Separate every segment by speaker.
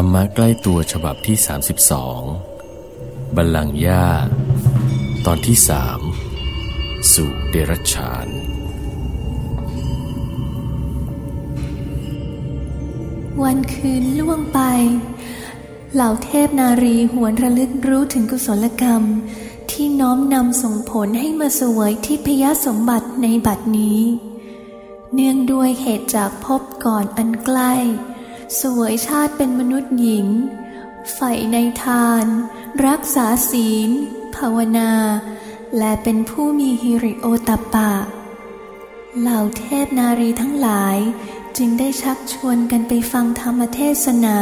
Speaker 1: รรมะใกล้ตัวฉบับที่ 32 บัลลังก์ย่า ตอนที่สามสู่เดรัจฉาน
Speaker 2: วันคืนล่วงไป เหล่าเทพนารีหวนระลึกรู้ถึงกุศลกรรม ที่น้อมนำส่งผลให้มาสวยที่พยาสมบัติในบัดนี้ เนื่องด้วยเหตุจากพบก่อนอันใกล้ สวยชาติเป็นมนุษย์หญิง ใฝ่ในทาน รักษาศีล ภาวนา และเป็นผู้มีฮิริโอตปะ เหล่าเทพนารีทั้งหลายจึงได้ชักชวนกันไปฟังธรรมเทศนา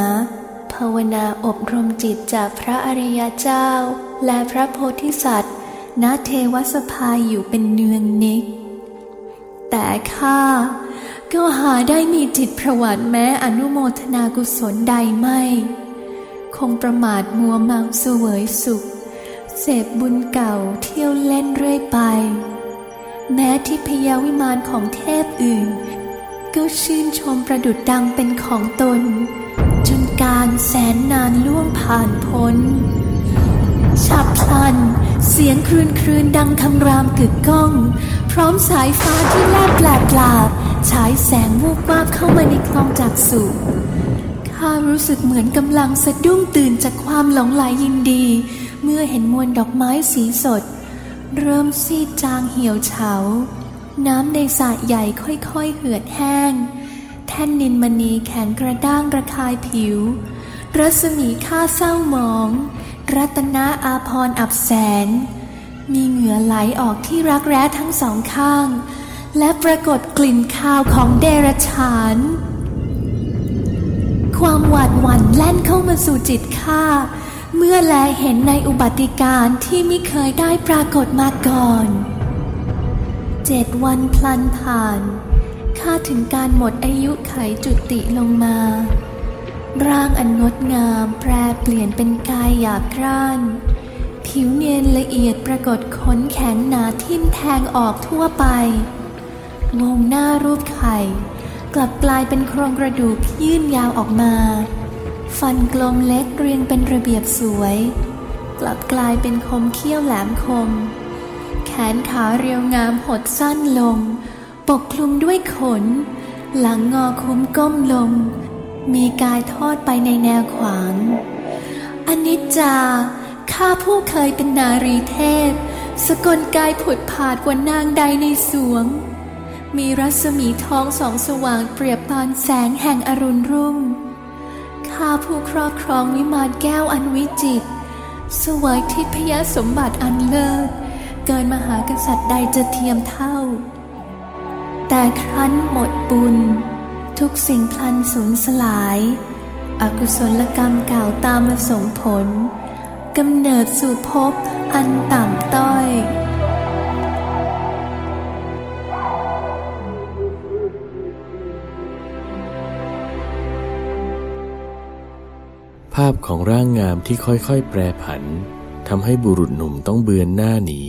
Speaker 2: ภาวนาอบรมจิตจากพระอริยเจ้า และพระโพธิสัตว์ณเทวสภาอยู่เป็นเนืองนิกแต่ข้า ก็หาได้มีจิตประวัติแม้อนุโมทนากุศลใดไม่ คงประมาทมัวเมาเสวยสุข เสพบุญเก่าเที่ยวเล่นเรื่อยไป แม้ทิพยาวิมานของเทพอื่น ก็ชื่นชมประดุดดังเป็นของตน จนการแสนนานล่วงผ่านพ้นฉับพลัน เสียงครืนครืนดังคำรามกึกก้อง พร้อมสายฟ้าที่แลบแปลกลาบ ฉายแสงวูบวาบเข้ามาในคลองจากสุข้ารู้สึกเหมือนกำลังสะดุ้งตื่นจากความหลงไหลยินดี เมื่อเห็นมวลดอกไม้สีสด เริ่มซีดจางเหี่ยวเฉา น้ำในสระใหญ่ค่อยๆเหือดแห้ง แท่นนินมณีแข็งกระด้างระคายผิว รัศมีข้าเศร้าหมอง รัตนาอาพรอับแสน มีเหงื่อไหลออกที่รักแร้ทั้งสองข้าง และปรากฏกลิ่นคาวของเดรัจฉาน ความหวาดหวั่นแล่นเข้ามาสู่จิตข้าเมื่อแลเห็นในอุบัติการที่ไม่เคยได้ปรากฏมาก่อน เจ็ดวันพลันผ่านข้าถึงการหมดอายุไขจุติลงมา ร่างอันงดงามแปรเปลี่ยนเป็นกายหยาบกร้าน ผิวเนียนละเอียดปรากฏขนแข็งหนาทิ่มแทงออกทั่วไป งงหน้ารูปไข่ กลับกลายเป็นโครงกระดูกยื่นยาวออกมา ฟันกลมเล็กเรียงเป็นระเบียบสวย กลับกลายเป็นคมเขี้ยวแหลมคม แขนขาเรียวงามหดสั้นลง ปกคลุมด้วยขน หลังงอคุ้มก้มลง มีกายทอดไปในแนวขวางอนิจจาข้าผู้เคยเป็นนารีเทพ สกลกายผุดผาดกว่านางใดในสวง มีรัศมีทองสองสว่างเปรียบปานแสงแห่งอรุณรุ่ง ข้าผู้ครอบครองวิมานแก้วอันวิจิตรสวยทิพยสมบัติอันเลิศ เกินมหากษัตริย์ใดจะเทียมเท่า แต่ครั้นหมดบุญ ทุกสิ่งพลันสูญสลายอกุศลกรรมเก่าตามมาส่งผลกำเนิดสู่ภพอันต่ำต้อย
Speaker 1: ภาพของร่างงามที่ค่อยๆ แปรผันทำให้บุรุษหนุ่มต้องเบือนหน้าหนี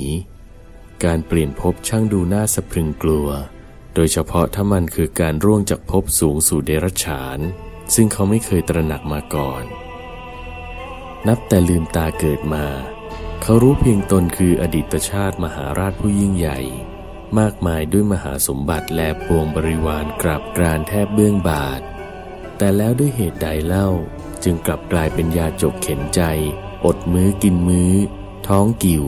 Speaker 1: การเปลี่ยนภพช่างดูน่าสะพรึงกลัว โดยเฉพาะถ้ามันคือการร่วงจากภพสูงสู่เดรัจฉาน ซึ่งเขาไม่เคยตระหนักมาก่อน นับแต่ลืมตาเกิดมา เขารู้เพียงตนคืออดีตชาติมหาราชผู้ยิ่งใหญ่ มากมายด้วยมหาสมบัติและปวงบริวารกราบกรานแทบเบื้องบาท แต่แล้วด้วยเหตุใดเล่า จึงกลับกลายเป็นยาจกเข็นใจ อดมื้อกินมื้อ ท้องกิ่ว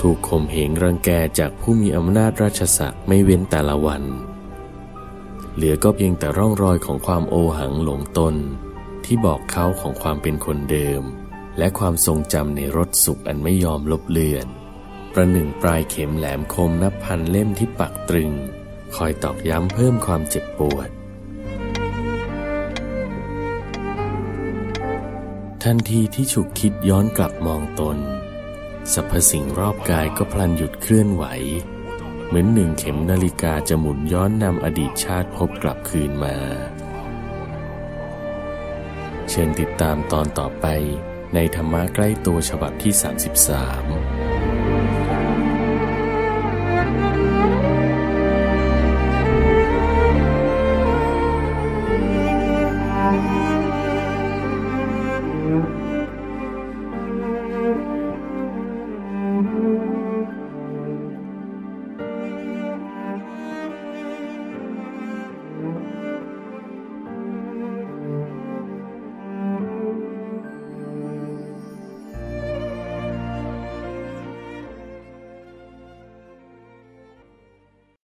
Speaker 1: ถูกข่มเหงรังแกจากผู้มีอำนาจราชศักดิ์ไม่เว้นแต่ละวัน เหลือก็เพียงแต่ร่องรอยของความโอหังหลงตน ที่บอกเขาของความเป็นคนเดิม และความทรงจำในรสสุขอันไม่ยอมลบเลือน ประหนึ่งปลายเข็มแหลมคมนับพันเล่มที่ปักตรึง คอยตอกย้ำเพิ่มความเจ็บปวด ทันทีที่ฉุกคิดย้อนกลับมองตนสรรพสิ่งรอบกายก็พลันหยุดเคลื่อนไหว เหมือนหนึ่งเข็มนาฬิกาจะหมุนย้อนนำอดีตชาติพบกลับคืนมา เชิญติดตามตอนต่อไปในธรรมะใกล้ตัวฉบับที่ 33